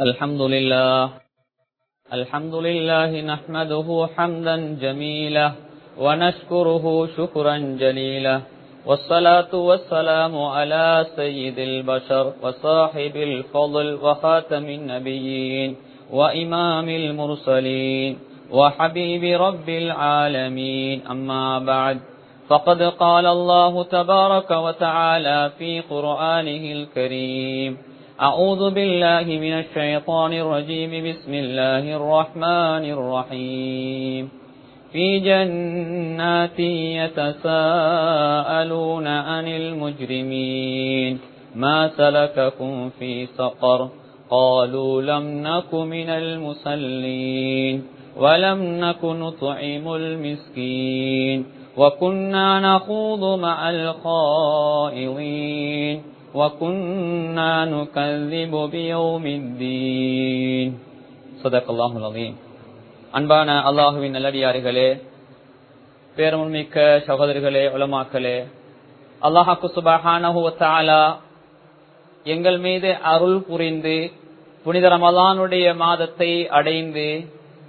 الحمد لله. الحمد لله نحمده حمدا جميلا ونشكره شكرا جليلا. والصلاة والسلام على سيد البشر وصاحب الفضل وخاتم النبيين وإمام المرسلين وحبيب رب العالمين. أما بعد فقد قال الله تبارك وتعالى في قرآنه الكريم أعوذ بالله من الشيطان الرجيم. بسم الله الرحمن الرحيم. في جنات يتساءلون عن المجرمين. ما سلككم في سقر؟ قالوا لم نك من المسلين. ولم نك نطعم المسكين. وكنا نخوض مع الخائضين. وكنا نكذب بيوم الدين صدق الله العظيم அன்பான அல்லாஹுவின் நல்லடியார்களே பேரமுன்மிக்க சகோதரிகளே உலமாக்களே அல்லாஹாக்கு சுபஹானஹுவத்தாலா எங்கள் மீது அருள் புரிந்து புனித ரமலானுடைய மாதத்தை அடைந்து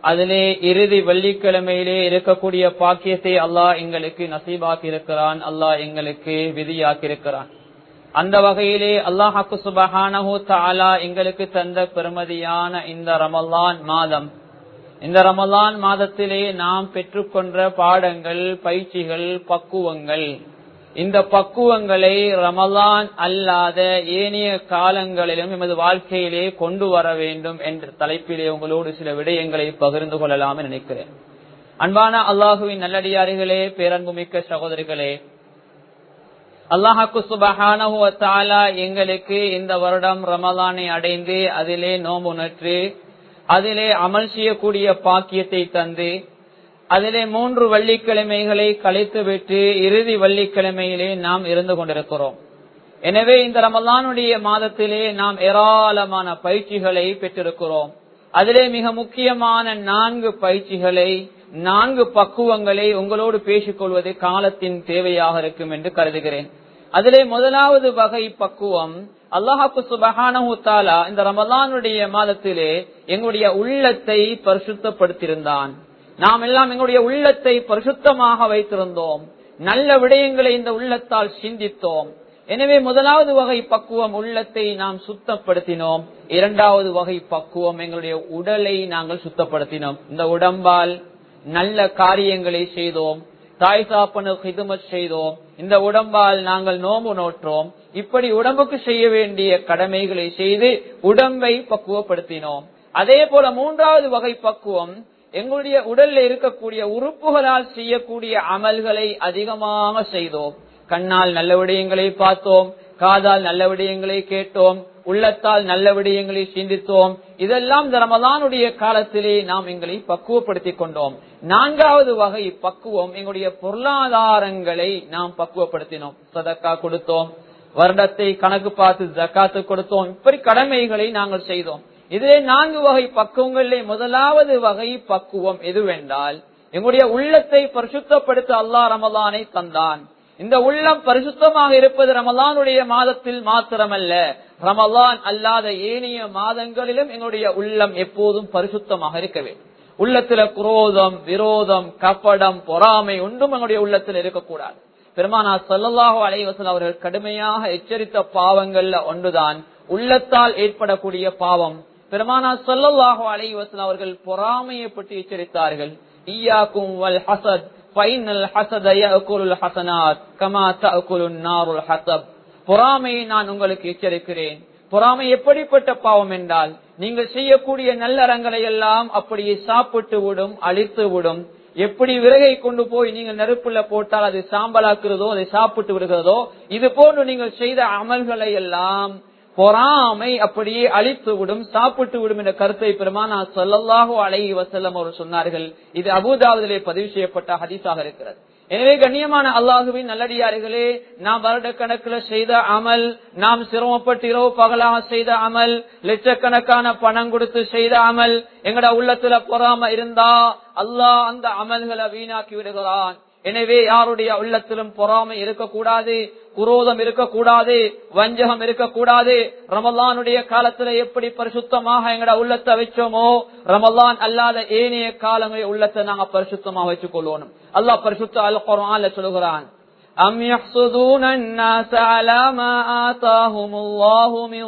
அதிலே இறுதி வெள்ளிக்கிழமையிலே இருக்கக்கூடிய பாக்கியத்தை அல்லாஹ் எங்களுக்கு நசீபாக்கி இருக்கிறான் அல்லாஹ் எங்களுக்கு விதியாக்கியிருக்கிறான் அந்த வகையிலே அல்லாஹாக்கு சுபஹானஹு தாலா எங்களுக்கு தந்த பெருமதியான இந்த ரமலான் மாதம். இந்த ரமலான் மாதத்திலே நாம் பெற்றுக்கொண்ட பாடங்கள் பயிற்சிகள் பக்குவங்கள். இந்த பக்குவங்களை ரமலான் அல்லாத ஏனைய காலங்களிலும் எமது வாழ்க்கையிலே கொண்டு வர வேண்டும் என்ற தலைப்பிலே உங்களோடு சில விடயங்களை பகிர்ந்து கொள்ளலாம் நினைக்கிறேன். அன்பான அல்லாஹுவின் நல்லடியாரிகளே பேரன்புமிக்க சகோதரிகளே அல்லாஹாக்கு சுபஹானா எங்களுக்கு இந்த வருடம் ரமலானை அடைந்து அதிலே நோம்புணற்று அதிலே அமல் செய்யக்கூடிய பாக்கியத்தை தந்து அதிலே மூன்று வள்ளிக்கிழமைகளை கலைத்து விட்டு இறுதி வள்ளிக்கிழமையிலே நாம் இருந்து கொண்டிருக்கிறோம். எனவே இந்த ரமலானுடைய மாதத்திலே நாம் ஏராளமான பயிற்சிகளை பெற்றிருக்கிறோம். அதிலே மிக முக்கியமான நான்கு பயிற்சிகளை நான்கு பக்குவங்களை உங்களோடு பேசிக் கொள்வது காலத்தின் தேவையாக இருக்கும் என்று கருதுகிறேன். அதிலே முதலாவது வகை பக்குவம் அல்லாஹாக்கு சுபஹானஹு தாலா இந்த ரமலானுடைய மாதத்திலே எங்களுடைய உள்ளத்தை பரிசுத்தப்படுத்தியிருந்தான். நாம் எல்லாம் எங்களுடைய உள்ளத்தை பரிசுத்தமாக வைத்திருந்தோம். நல்ல விடயங்களை இந்த உள்ளத்தால் சிந்தித்தோம். எனவே முதலாவது வகை பக்குவம் உள்ளத்தை நாம் சுத்தப்படுத்தினோம். இரண்டாவது வகை பக்குவம் எங்களுடைய உடலை நாங்கள் சுத்தப்படுத்தினோம். இந்த உடம்பால் நல்ல காரியங்களை செய்தோம். தாய் சாப்பனுக்கு ஹிதுமத் செய்தோம். இந்த உடம்பால் நாங்கள் நோம்பு நோற்றோம். இப்படி உடம்புக்கு செய்ய வேண்டிய கடமைகளை செய்து உடம்பை பக்குவப்படுத்தினோம். அதே போல மூன்றாவது வகை பக்குவம் எங்களுடைய உடல்ல இருக்கக்கூடிய உறுப்புகளால் செய்யக்கூடிய அமல்களை அதிகமாக செய்தோம். கண்ணால் நல்ல விடயங்களை பார்த்தோம் காதால் நல்ல விடயங்களை கேட்டோம் உள்ளத்தால் நல்ல விடயங்களை சிந்தித்தோம். இதெல்லாம் இந்த ரமதானுடைய காலத்திலே நாம் எங்களை பக்குவப்படுத்திக் கொண்டோம். நான்காவது வகை பக்குவம் எங்களுடைய பொருளாதாரங்களை நாம் பக்குவப்படுத்தினோம். சதக்கா கொடுத்தோம். வருடத்தை கணக்கு பார்த்து ஜக்காத்து கொடுத்தோம். இப்படி கடமைகளை நாங்கள் செய்தோம். இதிலே நான்கு வகை பக்குவங்களிலே முதலாவது வகை பக்குவம் எதுவென்றால் எங்களுடைய உள்ளத்தை பரிசுத்தப்படுத்த அல்லா ரமலானை தந்தான். இந்த உள்ளம் பரிசுத்தமாக இருப்பது ரமலானுடைய மாதத்தில் மாத்திரமல்ல. ரமலான் அல்லாத ஏனைய மாதங்களிலும் எங்களுடைய உள்ளம் எப்போதும் பரிசுத்தமாக இருக்கவே உள்ளத்துல குரோதம் விரோதம் கப்படம் பொறாமை ஒன்றும் எங்களுடைய உள்ளத்தில் இருக்கக்கூடாது. பெருமானா சல்லல்லாஹு அலைவசல் அவர்கள் கடுமையாக எச்சரித்த பாவங்கள்ல ஒன்றுதான். உள்ளத்தால் ஏற்படக்கூடிய பாவம். பெருமானா சொல்லல்லாஹோ அலைவசல் அவர்கள் பொறாமையை பற்றி எச்சரித்தார்கள். ஈயாக்கும் வல் ஹசத் பொறாமையை நான் உங்களுக்கு எச்சரிக்கிறேன். பொறாமை எப்படிப்பட்ட பாவம் என்றால் நீங்கள் செய்யக்கூடிய நல்லறங்களை எல்லாம் அப்படியே சாப்பிட்டு விடும் அழித்து விடும். எப்படி விறகை கொண்டு போய் நீங்கள் நெருப்புல போட்டால் அது சாம்பலாக்குறதோ அதை சாப்பிட்டு விடுகிறதோ இது போன்று நீங்கள் செய்த அமல்களை எல்லாம் பொறாமை அப்படியே அழித்து விடும் சாப்பிட்டு விடும் என்ற கருத்தை பெருமானா சொல்லல்லாஹோ அழகி வசல்லம் அவர் சொன்னார்கள். இது அபுதாபுதிலே பதிவு செய்யப்பட்ட ஹதீஸாக இருக்கிறது. எனவே கண்ணியமான அல்லாஹுவின் நல்லடியார்களே நாம் வருட கணக்கில் செய்த அமல் நாம் சிரமப்பட்டு இரவு பகலாக செய்த அமல் லட்சக்கணக்கான பணம் கொடுத்து செய்த அமல் எங்கட உள்ளத்துல பொறாம இருந்தா அல்லாஹ் அந்த அமல்களை வீணாக்கி விடுகிறான். எனவே யாருடைய உள்ளத்திலும் பொறாமை இருக்கக்கூடாது. குரோதம் இருக்கக்கூடாது வஞ்சகம் இருக்கக்கூடாது. ரமலானுடைய காலத்துல எப்படி பரிசுத்தமாக எங்கட உள்ளத்தை வச்சோமோ ரமலான் அல்லாத ஏனைய காலங்களில் உள்ளத்தை நாங்க பரிசுத்தமாக வச்சுக் கொள்ளணும் அல்லாஹ் பரிசுத்த அல் குரான் சொல்லுகிறான் أم يحسدون الناس على ما آتاهم الله من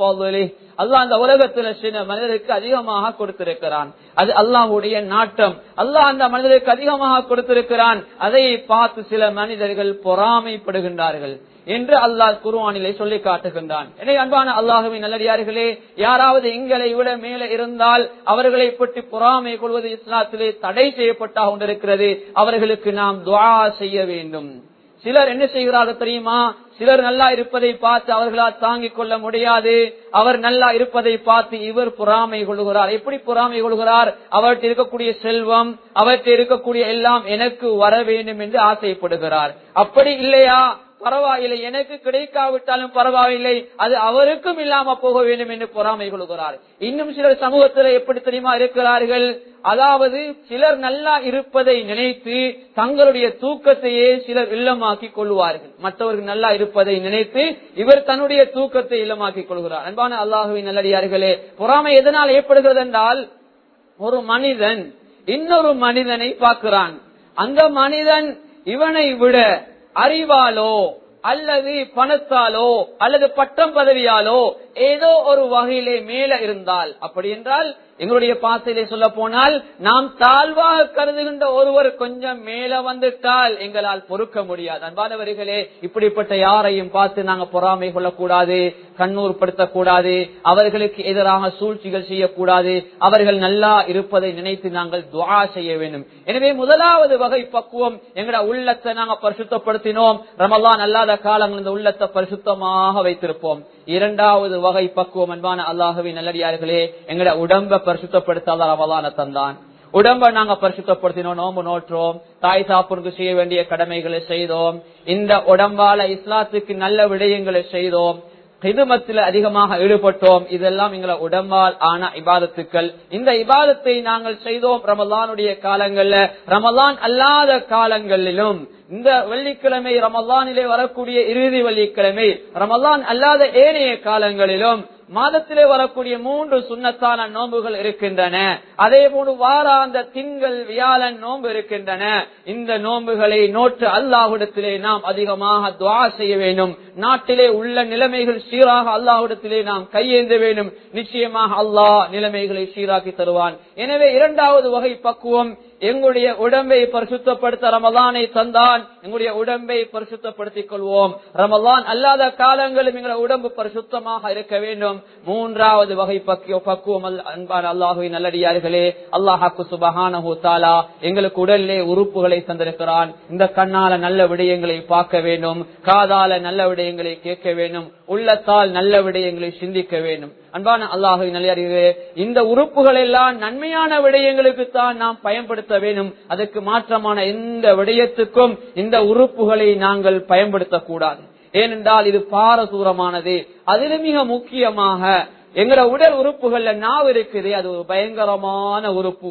فضله அல்லாஹ் அந்த உலகத்துல சில மனிதருக்கு அதிகமாக கொடுத்திருக்கிறான் அது அல்லாஹுடைய நாட்டம் அல்லாஹ் அந்த மனிதருக்கு அதிகமாக கொடுத்திருக்கிறான் அதை பார்த்து சில மனிதர்கள் பொறாமைப்படுகின்றார்கள் என்று அல்லாஹ் குருவானிலே சொல்லி காட்டுகின்றான். எனவே அன்பான அல்லாஹுவின் நல்லடியார்களே யாராவது எங்களை விட மேல இருந்தால் அவர்களை பற்றி பொறாமை கொள்வது இஸ்லாத்திலே தடை செய்யப்பட்டாக கொண்டிருக்கிறது. அவர்களுக்கு நாம் துவா செய்ய வேண்டும். சிலர் என்ன செய்கிறார்கள் தெரியுமா? சிலர் நல்லா இருப்பதை பார்த்து அவர்களால் தாங்கிக் கொள்ள முடியாது. அவர் நல்லா இருப்பதை பார்த்து இவர் பொறாமை கொள்கிறார். எப்படி பொறாமை கொள்கிறார்? அவர்கிட்ட இருக்கக்கூடிய செல்வம் அவர்கிட்ட இருக்கக்கூடிய எல்லாம் எனக்கு வர வேண்டும் என்று ஆசைப்படுகிறார். அப்படி இல்லையா? பரவாயில்லை எனக்கு கிடைக்காவிட்டாலும் பரவாயில்லை அது அவருக்கும் இல்லாம போக வேண்டும் என்று பொறாமை கொள்கிறார். இன்னும் சிலர் சமூகத்தில் எப்படி தெரியுமா இருக்கிறார்கள்? அதாவது சிலர் நல்லா இருப்பதை நினைத்து தங்களுடைய தூக்கத்தையே சிலர் இல்லமாக்கி கொள்வார்கள். மற்றவர்கள் நல்லா இருப்பதை நினைத்து இவர் தன்னுடைய தூக்கத்தை இல்லமாக்கி கொள்கிறார். அன்பான அல்லாஹுவின் நல்லடியார்களே பொறாமை எதனால் ஏற்படுகிறது என்றால் ஒரு மனிதன் இன்னொரு மனிதனை பார்க்கிறான். அந்த மனிதன் இவனை விட அறிவாலோ அல்லது பணத்தாலோ அல்லது பட்டம் பதவியாலோ ஏதோ ஒரு வகையிலே மேல இருந்தால் அப்படி என்றால் எங்களுடைய பாசையிலே சொல்ல போனால் நாம் தாழ்வாக கருதுகின்ற ஒருவர் கொஞ்சம் மேல வந்துட்டால் எங்களால் பொறுக்க முடியாது. அன்பானவர்களே இப்படிப்பட்ட யாரையும் பார்த்து நாங்க பொறாமை கொள்ளக்கூடாது கண்ணூர் படுத்தக்கூடாது அவர்களுக்கு எதிராக சூழ்ச்சிகள் செய்யக்கூடாது அவர்கள் நல்லா இருப்பதை நினைத்து நாங்கள் துவா செய்ய வேண்டும். எனவே முதலாவது வகை பக்குவம் எங்கட உள்ளத்தை நாங்க பரிசுத்தப்படுத்தினோம். ரமலான் அல்லாத காலங்கள் இந்த உள்ளத்தை பரிசுத்தமாக வைத்திருப்போம். இரண்டாவது வகை பக்குவம் அன்பான அல்லாஹவி நல்லடியார்களே எங்கட உடம்ப பரிசுத்தப்படுத்தாத ரமலான தந்தான் உடம்ப நாங்க பரிசுத்தப்படுத்தினோம் நோம்பு நோற்றோம் தாய் சாப்பிடுக்கு செய்ய வேண்டிய கடமைகளை செய்தோம். இந்த உடம்பால இஸ்லாத்துக்கு நல்ல விடயங்களை செய்தோம். ஹிதுமத்தில் அதிகமாக ஈடுபட்டோம். இதெல்லாம் எங்களை உடம்பால் ஆன இபாதத்துக்கள். இந்த இபாதத்தை நாங்கள் செய்தோம் ரமலானுடைய காலங்கள்ல. ரமலான் அல்லாத காலங்களிலும். இந்த வெள்ளிக்கிழமை ரமலானிலே வரக்கூடிய இறுதி வெள்ளிக்கிழமை ரமலான் அல்லாத ஏனைய காலங்களிலும் மாதத்திலே வரக்கூடிய மூன்று சுண்ணத்தான நோன்புகள் இருக்கின்றன. அதே போன்று வாராந்த திங்கள் வியாழன் நோன்பு இருக்கின்றன. இந்த நோன்புகளை நோற்று அல்லாஹுடத்திலே நாம் அதிகமாக துவா செய்ய வேண்டும். நாட்டிலே உள்ள நிலைமைகள் சீராக அல்லாஹுடத்திலே நாம் கையேந்த வேண்டும். நிச்சயமாக அல்லாஹ் நிலைமைகளை சீராக்கி தருவான். எனவே இரண்டாவது வகை பக்குவம் எங்களுடைய உடம்பை பரிசுத்தப்படுத்த ரமலானை தந்தான். எங்களுடைய உடம்பை பரிசுத்தப்படுத்திக் கொள்வோம் ரமலான் அல்லாத காலங்களும் எங்களை உடம்பு பரிசுத்தமாக இருக்க வேண்டும். மூன்றாவது வகை பக்கிய பக்குவம் அன்பான அல்லாஹுவின் நல்லடியார்களே அல்லாஹாக்கு சுபஹான தாலா எங்களுக்கு உடலிலே உறுப்புகளை தந்திருக்கிறான். இந்த கண்ணால நல்ல விடயங்களை பார்க்க வேண்டும். காதால நல்ல விடயங்களை கேட்க வேண்டும். உள்ளத்தால் நல்ல விடயங்களை சிந்திக்க வேண்டும். அன்பான அல்லாஹுவின் நல்லடியார்களே இந்த உறுப்புகள் எல்லாம் நன்மையான விடயங்களுக்கு தான் நாம் பயன்படுத்த வேண்டும். அதற்கு மாற்றமான எந்த விடயத்துக்கும் இந்த உறுப்புகளை நாங்கள் பயன்படுத்தக்கூடாது. ஏனென்றால் இது பாரசூரமானது. அதில் மிக முக்கியமாக எங்களோட உடல் உறுப்புகள்ல நாவு இருக்குது. அது ஒரு பயங்கரமான உறுப்பு.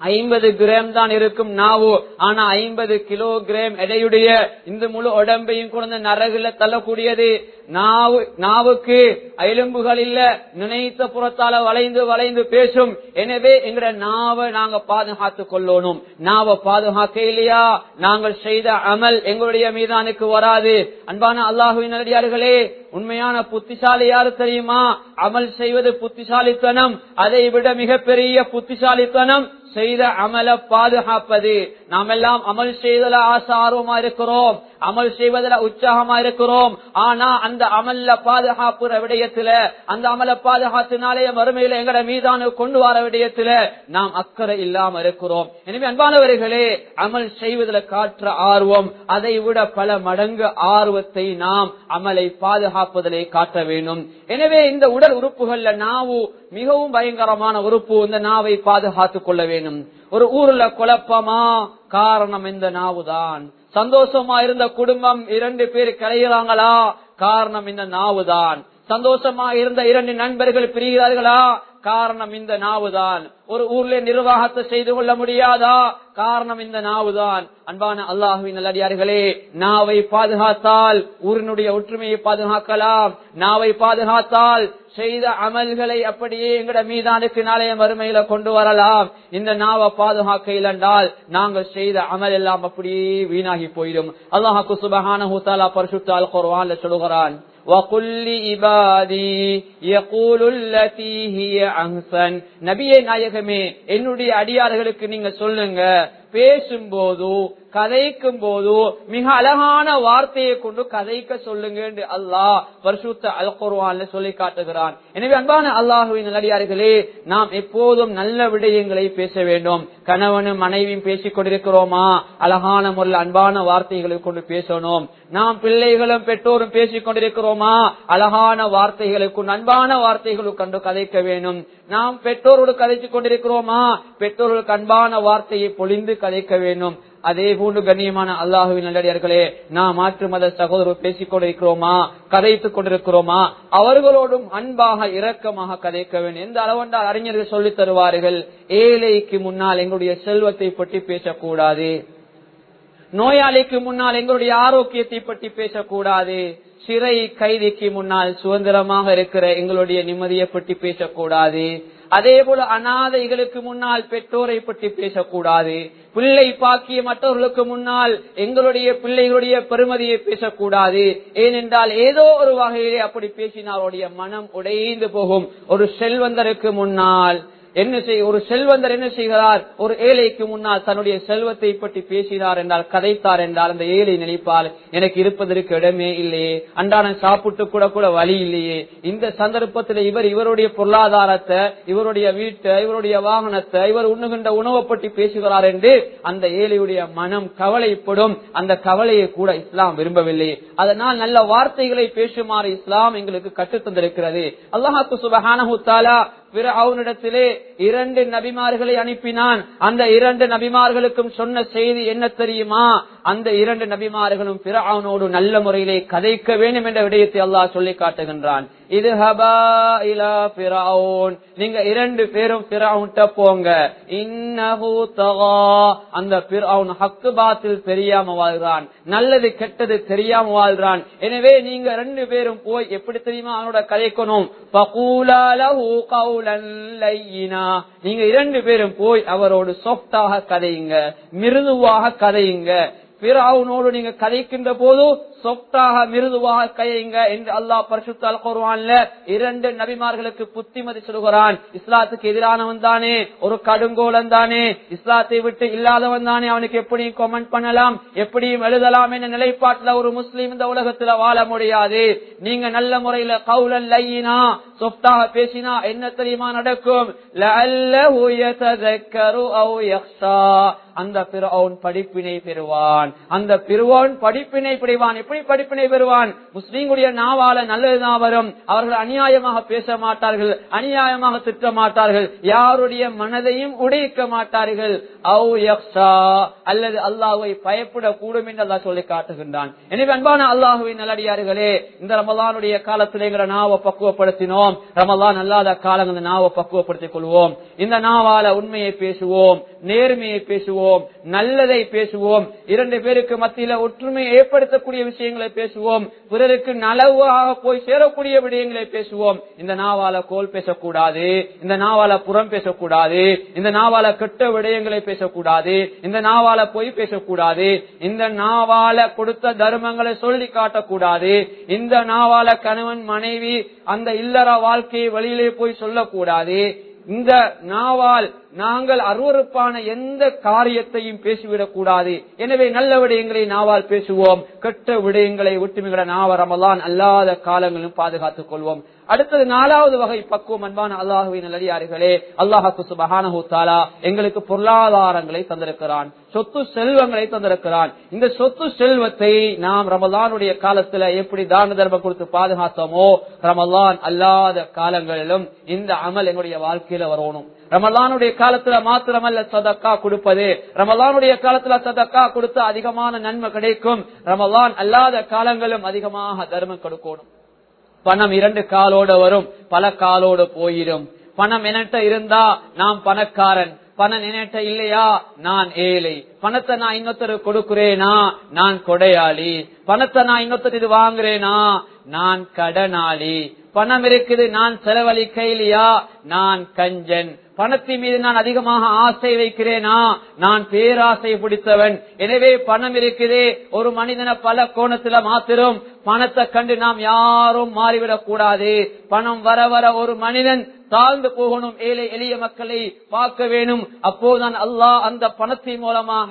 ஐம்பது கிராம் தான் இருக்கும் நாவு. ஆனா ஐம்பது கிலோ கிராம் எடையுடைய இந்த முழு உடம்பையும் கொண்டு நரகுல தள்ளக்கூடியது. நாவு நாவுக்கு எலும்புகள் இல்ல நினைத்த புறத்தால வளைந்து வளைந்து பேசும். எனவே எங்கட நாவை நாங்க பாதுகாத்து கொள்ளணும். நாவை பாதுகாக்க இல்லையா? நாங்கள் செய்த அமல் எங்களுடைய மீதானுக்கு வராது. அன்பான அல்லாஹுவின் நல்லடியார்களே உண்மையான புத்திசாலி யாரு தெரியுமா? அமல் செய்வது புத்திசாலித்தனம். அதை விட மிகப்பெரிய புத்திசாலித்தனம் செய்த அமல பாதுகாப்பது. நாம் எல்லாம் அமல் செய்தல ஆசாரமா ஆர்வமா இருக்கிறோம். அமல் செய்வதில் உற்சாகமா இருக்கிறோம். ஆனா அந்த அமல்ல பாதுகாப்புற விடயத்துல அந்த அமல பாதுகாத்தினாலே மறுமையில எங்கட மீதான கொண்டு வர விடயத்துல நாம் அக்கறை இல்லாம இருக்கிறோம். எனவே அன்பானவர்களே அமல் செய்வதில் காற்ற ஆர்வம் அதை விட பல மடங்கு ஆர்வத்தை நாம் அமலை பாதுகாப்பதிலே காட்ட வேண்டும். எனவே இந்த உடல் உறுப்புகள்ல நாவு மிகவும் பயங்கரமான உறுப்பு. இந்த நாவை பாதுகாத்துக் கொள்ள வேண்டும். ஒரு ஊர்ல குழப்பமா காரணம் இந்த நாவுதான். சந்தோஷமா இருந்த குடும்பம் இரண்டு பேர் கலைகிறாங்களா காரணம் இந்த நாவுதான். சந்தோஷமா இருந்த இரண்டு நண்பர்கள் பிரிகிறார்களா? காரணம் இந்த நாவுதான். ஒரு ஊர்ல நிர்வாகத்தை செய்து கொள்ள முடியாதா? காரணம் இந்த நாவுதான். அன்பான அல்லாஹுவின் நல்லடியார்களே நாவை பாதுகாத்தால் ஊரினுடைய ஒற்றுமையை பாதுகாக்கலாம். நாவை பாதுகாத்தால் செய்த அமல்களை அப்படியே எங்கட மீதானுக்கு நாளைய மறுமையில கொண்டு வரலாம். இந்த நாவை பாதுகாக்க இல்லைன்றால் நாங்கள் செய்த அமல் எல்லாம் அப்படியே வீணாகி போயிடும். அல்லாஹாக்கு சுபகான ஹூத்தாலா பரிசுத்தால் குர்வான்ல சொல்லுகிறான் நபியே நாயகமே என்னுடைய அடியார்களுக்கு நீங்க சொல்லுங்க பேசும்போதோ கதைக்கும் போதோ மிக அழகான வார்த்தையை கொண்டு கதைக்க சொல்லுங்க என்று அல்லாஹ் பரிசுத்த அல் குர்வான்ல சொல்லி காட்டுகிறான். எனவே அன்பான அல்லாஹுவின் நல்லடியார்களே நாம் எப்போதும் நல்ல விடயங்களை பேச வேண்டும். கணவனும் மனைவியும் பேசிக் கொண்டிருக்கிறோமா? அழகான முறையில் அன்பான வார்த்தைகளை கொண்டு பேசணும். நாம் பிள்ளைகளும் பெற்றோரும் பேசிக் கொண்டிருக்கிறோமா? அழகான வார்த்தைகளை கொண்டு அன்பான வார்த்தைகளை கொண்டு கதைக்க வேண்டும். நாம் பெற்றோரோடு கதைத்துக் கொண்டிருக்கிறோமா? பெற்றோர்களுக்கு அன்பான வார்த்தையை பொழிந்து கலைக்க வேண்டும். அதே போன்று கண்ணியமான அல்லாஹுவின் நல்லடியார்களே நாம் மாற்று மத சகோதரர் பேசிக் கொண்டிருக்கிறோமா? கதைத்துக் கொண்டிருக்கிறோமா? அவர்களோடும் அன்பாக இரக்கமாக கதைக்க வேண்டும். எந்த அளவென்றால் அறிஞர்கள் சொல்லித் தருவார்கள்? ஏழைக்கு முன்னால் எங்களுடைய செல்வத்தை பற்றி பேசக்கூடாது. நோயாளிக்கு முன்னால் எங்களுடைய ஆரோக்கியத்தை பற்றி பேசக்கூடாது. சிறை கைதிக்கு முன்னால் சுதந்திரமாக இருக்கிற எங்களுடைய நிம்மதியை பற்றி பேசக்கூடாது. அதே போல அனாதைகளுக்கு முன்னால் பெற்றோரை பற்றி பேசக்கூடாது. பிள்ளை பாக்கிய மற்றவர்களுக்கு முன்னால் எங்களுடைய பிள்ளைகளுடைய பெருமதியை பேசக்கூடாது. ஏனென்றால் ஏதோ ஒரு வகையிலே அப்படி பேசினால் அவருடைய மனம் உடைந்து போகும். ஒரு செல்வந்தருக்கு முன்னால் என்ன செய் ஒரு செல்வந்தர் என்ன செய்கிறார்? ஒரு ஏழைக்கு முன்னால் தன்னுடைய செல்வத்தை பற்றி பேசினார் என்றால் கதைத்தார் என்றால் அந்த ஏழை நினைப்பால் எனக்கு இருப்பதற்கு இடமே இல்லையே அன்றாடம் சாப்பிட்டு கூட கூட வழி இல்லையே. இந்த சந்தர்ப்பத்தில் இவர் இவருடைய பொருளாதாரத்தை இவருடைய வீட்டை இவருடைய வாகனத்தை இவர் உண்ணுகின்ற உணவை பற்றி பேசுகிறார் என்று அந்த ஏழையுடைய மனம் கவலைப்படும். அந்த கவலையை கூட இஸ்லாம் விரும்பவில்லை. அதனால் நல்ல வார்த்தைகளை பேசுமாறு இஸ்லாம் எங்களுக்கு கற்றுத்தந்திருக்கிறது. அல்லாஹாக்கு சுபஹானஹு தாலா பிறவுனிடத்திலே இரண்டு நபிமார்களை அனுப்பினான். அந்த இரண்டு நபிமார்களுக்கும் சொன்ன செய்தி என்ன தெரியுமா? அந்த இரண்டு நபிமார்களும் பிறவுனோடு நல்ல முறையிலே கதைக்க வேண்டும் என்ற விடயத்தை அல்லாஹ் சொல்லி காட்டுகின்றான். இது ஹபா இலா பிறவுன் நீங்க இரண்டு பேரும் பிறவுன்ட்ட போங்க. இன்னஹு தகா. அந்த பிறவுன் ஹக்கு பாத்தில் தெரியாம வாழ்றான். நல்லது கெட்டது தெரியாம வாழ்றான். எனவே நீங்க ரெண்டு பேரும் போய் எப்படி தெரியுமா அவனோட கலைக்கணும்? நீங்க இரண்டு பேரும் போய் அவரோடு சொப்டாக கதையுங்க. மிருதுவாக கதையுங்க. பிறவுனோடு நீங்க கதைக்கின்ற போது சொப்தாக மிருதுவாக கையுங்க என்று அல்லாஹ் பரிசுத்தால் கூறுவான்ல இரண்டு நபிமார்களுக்கு புத்திமதி சொல்கிறான். இஸ்லாத்துக்கு எதிரானவன் தானே ஒரு கடுங்கோலன் தானே இஸ்லாத்தை விட்டு இல்லாதவன் தானே அவனுக்கு எப்படியும் கமெண்ட் பண்ணலாம் எப்படியும் எழுதலாம் என்ற நிலைப்பாட்டுல ஒரு முஸ்லீம் இந்த உலகத்துல வாழ முடியாது. நீங்க நல்ல முறையில கவுலன் லையினா சொப்தாக பேசினா என்ன தெரியுமா நடக்கும்? லஅல்லஹு யததக்கரு அவ் அந்த பிறவுன் படிப்பினை பெறுவான். அந்த பிறவான் படிப்பினை பெறுவான். எப்படி படிப்பினை பெறுவான்? முஸ்லீம்களுடைய நாவால நல்லதுதான் வரும். அவர்கள் அநியாயமாக பேச மாட்டார்கள் அநியாயமாக திட்ட மாட்டார்கள் யாருடைய மனதையும் உடைக்க மாட்டார்கள். அல்லது அல்லாஹுவை பயப்படக்கூடும் என்று அல்லா சொல்லி காட்டுகின்றான். எனவே அன்பான அல்லாஹுவின் நல்லடியார்களே இந்த ரமலானுடைய காலத்தில் எங்களை நாவை பக்குவப்படுத்தினோம். ரமலான் அல்லாத காலம் இந்த நாவை பக்குவப்படுத்திக் கொள்வோம். இந்த நாவால உண்மையை பேசுவோம். நேர்மையை பேசுவோம் நல்லதை பேசுவோம் இரண்டு பேருக்கு மத்தியில ஒற்றுமையை ஏற்படுத்தக்கூடிய விஷயங்களை பேசுவோம் பிறருக்கு நலவாக போய் சேரக்கூடிய விடயங்களை பேசுவோம். இந்த நாவால கோல் பேசக்கூடாது இந்த நாவால புறம் பேசக்கூடாது இந்த நாவால கெட்ட விடயங்களை பேசக்கூடாது இந்த நாவால பொய் பேசக்கூடாது இந்த நாவால கொடுத்த தர்மங்களை சொல்லி காட்டக்கூடாது இந்த நாவால கணவன் மனைவி அந்த இல்லற வாழ்க்கையை வழியிலே போய் சொல்லக்கூடாது. இந்த நாவால் நாங்கள் அருவறுப்பான எந்த காரியத்தையும் பேசிவிடக் கூடாது. எனவே நல்ல விடயங்களை நாவால் பேசுவோம். கெட்ட விடயங்களை விட்டுமிகிற நாவ அல்லாத காலங்களும் பாதுகாத்துக் கொள்வோம். அடுத்தது நாலாவது வகை பக்குவம் அன்பான அல்லாஹுவின் நல்லடியார்களே அல்லாஹாக்கு சுபஹானஹு தாலா எங்களுக்கு பொருளாதாரங்களை தந்திருக்கிறான். சொத்து செல்வங்களை தந்திருக்கிறான். இந்த சொத்து செல்வத்தை நாம் ரமலானுடைய காலத்துல எப்படி தான தர்மம் கொடுத்து பாதுகாத்தோமோ ரமலான் அல்லாத காலங்களிலும் இந்த அமல் எங்களுடைய வாழ்க்கையில வரணும். ரமலானுடைய காலத்துல மாத்திரமல்ல சதக்கா கொடுப்பது. ரமலானுடைய காலத்துல சதக்கா கொடுத்து அதிகமான நன்மை கிடைக்கும். ரமலான் அல்லாத காலங்களும் அதிகமாக தர்மம் கொடுக்கணும். பணம் இரண்டு காலோட வரும் பல காலோட போயிடும். பணம் என்கிட்ட இருந்தா நான் பணக்காரன். பணம் என்கிட்ட இல்லையா? நான் ஏழை. பணத்தை நான் இன்னொருத்தர் கொடுக்கிறேனா? நான் கொடையாளி. பணத்தை நான் இன்னொருத்தர் இது வாங்குறேனா? நான் கடனாளி. பணம் இருக்குது நான் செலவழிக்கையிலையா நான் கஞ்சன். பணத்தின் மீது நான் அதிகமாக ஆசை வைக்கிறேனா? நான் பேராசை பிடித்தவன். எனவே பணம் இருக்குதே ஒரு மனிதனை பல கோணத்துல மாத்திரும். பணத்தை கண்டு நாம் யாரும் மாறிவிடக் கூடாது பணம் வர வர ஒரு மனிதன் தாழ்ந்து போகணும் ஏழை எளிய மக்களை பார்க்க வேணும். அப்போதான் அல்லாஹ் அந்த பணத்தின் மூலமாக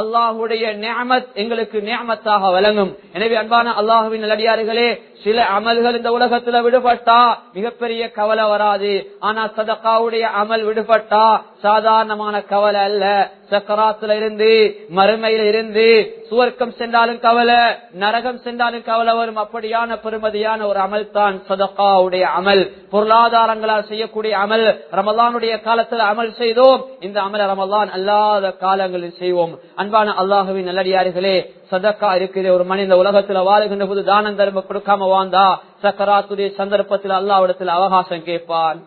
அல்லாஹுடைய நியமத் எங்களுக்கு நியமத்தாக வழங்கும். எனவே அன்பான அல்லாஹுவின் நல்லடியார்களே சில அமல்கள் இந்த உலகத்துல விடுபட்டா மிகப்பெரிய கவலை வராது. ஆனா சதக்காவுடைய அமல் விடுபட்டா சாதாரணமான கவலை அல்ல. சக்கராத்துல இருந்து மறுமையில இருந்து சுவர்க்கம் சென்றாலும் கவலை நரகம் சென்றாலும் கவலை வரும். அப்படியான பெருமதியான ஒரு அமல் தான் சதக்காவுடைய அமல். பொருளாதாரங்களால் செய்யக்கூடிய அமல். ரமலானுடைய காலத்துல அமல் செய்தோம். இந்த அமல ரமலான் அல்லாத காலங்களில் செய்வோம். அன்பான அல்லாஹுவின் நல்லடியார்களே சதக்கா இருக்கிற ஒரு மனித உலகத்துல வாழுகின்ற போது தானம் தர்மம் கொடுக்காம வாழ்ந்தா சக்கராத்துடைய சந்தர்ப்பத்தில் அல்லாவிடத்தில் அவகாசம் கேட்பான்.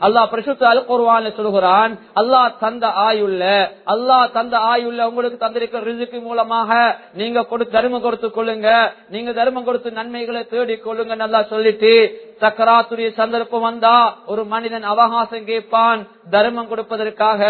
அல்லா பரிசுத்த அல் குர்வான் சொல்கிறான் தந்த ஆயுள்ள அல்லா தந்த ஆயுள்ள உங்களுக்கு தந்திருக்கிற ரிசுக்கு மூலமாக நீங்க தர்மம் கொடுத்து கொள்ளுங்க. நீங்க தர்மம் கொடுத்து நன்மைகளை தேடிக் கொள்ளுங்க நல்லா சொல்லிட்டு சக்கராத்துடைய சந்தர்ப்பம் வந்தா ஒரு மனிதன் அவகாசம் கேட்பான். தர்மம் கொடுப்பதற்காக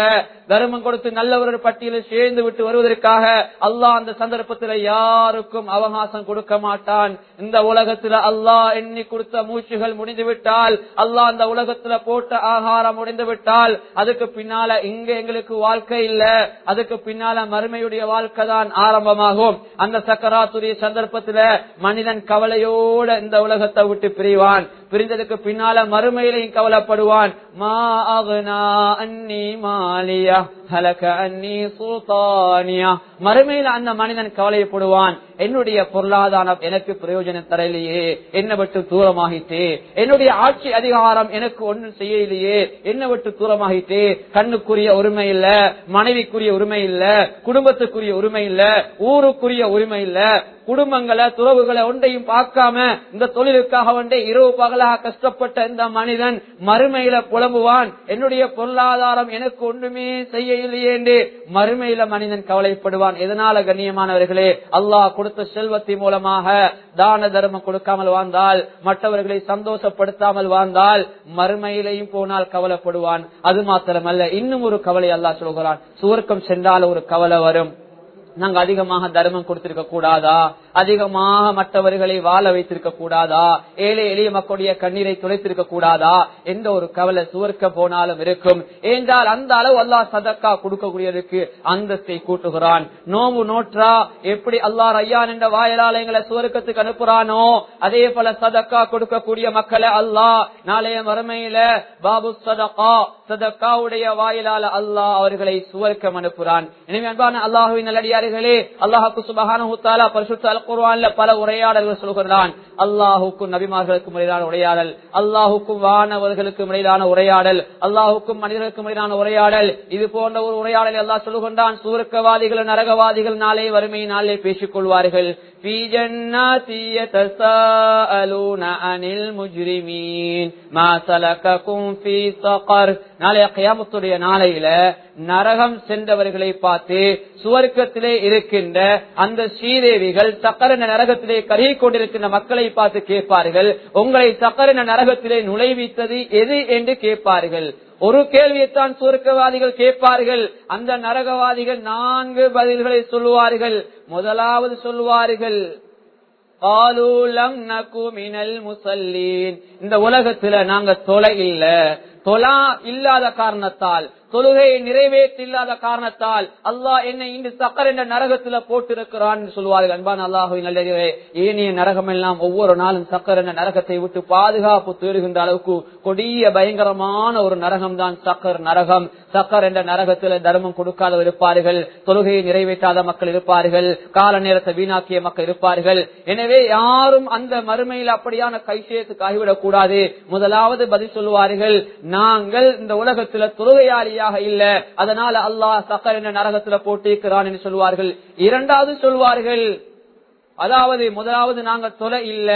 தர்மம் கொடுத்து நல்ல ஒரு பட்டியலில் சேர்ந்து விட்டு வருவதற்காக அல்லாஹ் அந்த சந்தர்ப்பத்தில் யாருக்கும் அவகாசம் கொடுக்க மாட்டான். இந்த உலகத்துல அல்லாஹ் எண்ணி கொடுத்த மூச்சுகள் முடிந்து விட்டால் அல்லாஹ் அந்த உலகத்துல போட்ட ஆகாரம் முடிந்து விட்டால் அதுக்கு பின்னால இங்க எங்களுக்கு வாழ்க்கை இல்ல. அதுக்கு பின்னால மறுமையுடைய வாழ்க்கை தான் ஆரம்பமாகும். அந்த சக்கராத்துடைய சந்தர்ப்பத்துல மனிதன் கவலையோட இந்த உலகத்தை விட்டு பிரிவான். பிரிந்ததுக்கு பின்னால மறுமையிலையும் கவலைப்படுவான். மா அகுனா அன்னி மாலியா ஹலக அன்னி சுல்தானியா. மறுமையில அந்த மனிதன் கவலைப்படுவான். என்னுடைய பொருளாதாரம் எனக்கு பிரயோஜனம் தரலையே என்ன விட்டு தூரமாகிட்டே. என்னுடைய ஆட்சி அதிகாரம் எனக்கு ஒன்றும் செய்யலையே என்ன விட்டு தூரமாகிட்டே. கண்ணுக்குரிய உரிமை இல்ல மனைவிக்குரிய உரிமை இல்ல குடும்பத்துக்குரிய உரிமை இல்ல ஊருக்குரிய உரிமை இல்ல குடும்பங்களை துறவுகளை ஒன்றையும் பார்க்காம இந்த தொழிலுக்காக ஒன்றே இரவு பகலாக கஷ்டப்பட்ட இந்த மனிதன் மறுமையில புலம்புவான். என்னுடைய பொருளாதாரம் எனக்கு ஒன்றுமே செய்ய இல்லையே என்று மறுமையில மனிதன் கவலைப்படுவான். எதனால கண்ணியமானவர்களே? அல்லாஹ் கொடுத்த செல்வத்தின் மூலமாக தான தர்மம் கொடுக்காமல் வாழ்ந்தால் மற்றவர்களை சந்தோஷப்படுத்தாமல் வாழ்ந்தால் மறுமையிலையும் போனால் கவலைப்படுவான். அது மாத்திரமல்ல இன்னும் ஒரு கவலை அல்லாஹ் சொல்கிறான். சுவர்க்கம் சென்றால் ஒரு கவலை வரும். நாங்க அதிகமாக தர்மம் கொடுத்திருக்க கூடாதா? அதிகமாக மற்றவர்களை வாழ வைத்திருக்க கூடாதா? ஏழை எளிய மக்களுடைய கண்ணீரை துளைத்திருக்க கூடாதா? எந்த ஒரு கவலை சுவர்க்க போனாலும் இருக்கும். என்றால் அந்த அளவு அல்லாஹ் சதக்கா கொடுக்கக்கூடியதற்கு அந்தஸ்தை கூட்டுகிறான். நோம்பு நோற்றா எப்படி அல்லாஹ் ஐயான் என்ற வாயிலால எங்களை சுவர்க்கத்துக்கு அனுப்புறானோ அதே போல சதக்கா கொடுக்கக்கூடிய மக்களை அல்லாஹ் நாளைய மறுமையில பாபு சதக்கா சதக்காவுடைய வாயிலால அல்லாஹ் அவர்களை சுவர்க்கம் அனுப்புறான். எனவே அன்பான அல்லாஹுவின் நல்லடியார்களே அல்லாஹுக்கு சுபகான பரிசுத்த அல் பல உரையாடல்கள் சொல்கிறான். அல்லாஹுக்கும் நபிமார்களுக்கும் இடையிலான உரையாடல் அல்லாஹுக்கும் வானவர்களுக்கும் இடையிலான உரையாடல் அல்லாஹுக்கும் மனிதர்களுக்கும் இடையிலான உரையாடல் இது போன்ற ஒரு உரையாடல் அல்லாஹ் சொல்லுகின்றான். சூருக்கவாதிகள் நரகவாதிகள் நாளே வறுமை நாளே பேசிக் கொள்வார்கள். في جنات يتساءلون عن المجرمين ما سلككم في سقر நாளைய கியாமத்துடைய நாளையில நரகம் சென்றவர்களை பார்த்து சுவர்க்கத்திலே இருக்கின்ற அந்த ஸ்ரீதேவிகள் சக்கரன நரகத்திலே கருகி கொண்டிருக்கின்ற மக்களை பார்த்து கேட்பார்கள் உங்களை சக்கரன நரகத்திலே நுழைவித்தது எது என்று கேட்பார்கள் ஒரு கேள்வியைத்தான் சுருக்கவாதிகள் கேட்பார்கள். அந்த நரகவாதிகள் நான்கு பதில்களை சொல்லுவார்கள். முதலாவது சொல்லுவார்கள் இந்த உலகத்துல நாங்க தொலை இல்ல. தொலா இல்லாத காரணத்தால் தொழுகையை நிறைவேற்றில்லாத காரணத்தால் அல்லாஹ் என்னை இன்று சக்கர் என்ற நரகத்துல போட்டிருக்கிறான் சொல்லுவார்கள் சொல்வார்கள். அன்பான அல்லாஹுவின் நல்லதே ஏனைய நரகம் எல்லாம் ஒவ்வொரு நாளும் சக்கர் என்ற நரகத்தை விட்டு பாதுகாப்பு தேடுகின்ற அளவுக்கு கொடிய பயங்கரமான ஒரு நரகம் தான் சக்கர் நரகம். சக்கர் என்ற நரகத்தில் தர்மம் கொடுக்காதவர் இருப்பார்கள். தொழுகையை நிறைவேற்றாத மக்கள் இருப்பார்கள். கால நேரத்தை வீணாக்கிய மக்கள் இருப்பார்கள். எனவே யாரும் அந்த மறுமையில் அப்படியான கைசேத்துக்கு ஆகிவிடக் கூடாது முதலாவது பதில் சொல்லுவார்கள் நாங்கள் இந்த உலகத்துல தொழுகையாளியாக இல்ல. அதனால அல்லாஹ் சக்கர் என்ற நரகத்துல போட்டிருக்கிறான் என்று சொல்வார்கள் இரண்டாவது சொல்வார்கள் அதாவது முதலாவது நாங்க தொலை இல்ல.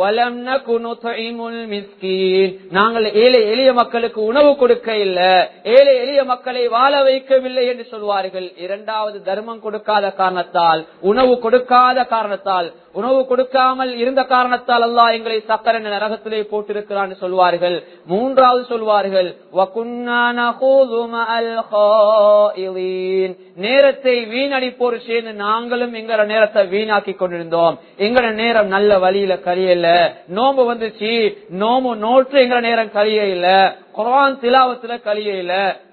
வலம்ன குனுத்தைமுல் மிஸ்கீன். நாங்கள் ஏழை எளிய மக்களுக்கு உணவு கொடுக்க இல்ல. ஏழை எளிய மக்களை வாழ வைக்கவில்லை என்று சொல்வார்கள். இரண்டாவது தர்மம் கொடுக்காத காரணத்தால் உணவு கொடுக்காத காரணத்தால் உணவு கொடுக்காமல் இருந்த காரணத்தால் அல்லா எங்களை சக்கர நரகத்திலே போட்டிருக்கிறான் சொல்வார்கள். மூன்றாவது சொல்வார்கள் நேரத்தை வீணடிப்போர் சேர்ந்து நாங்களும் எங்களோட நேரத்தை வீணாக்கி கொண்டிருந்தோம். எங்களோட நேரம் நல்ல வழியில கழியல. நோம்பு வந்துச்சு. நோம்பு நோற்று எங்களோட நேரம் கழிய இல்ல குரான் திலாவத்துல கழிய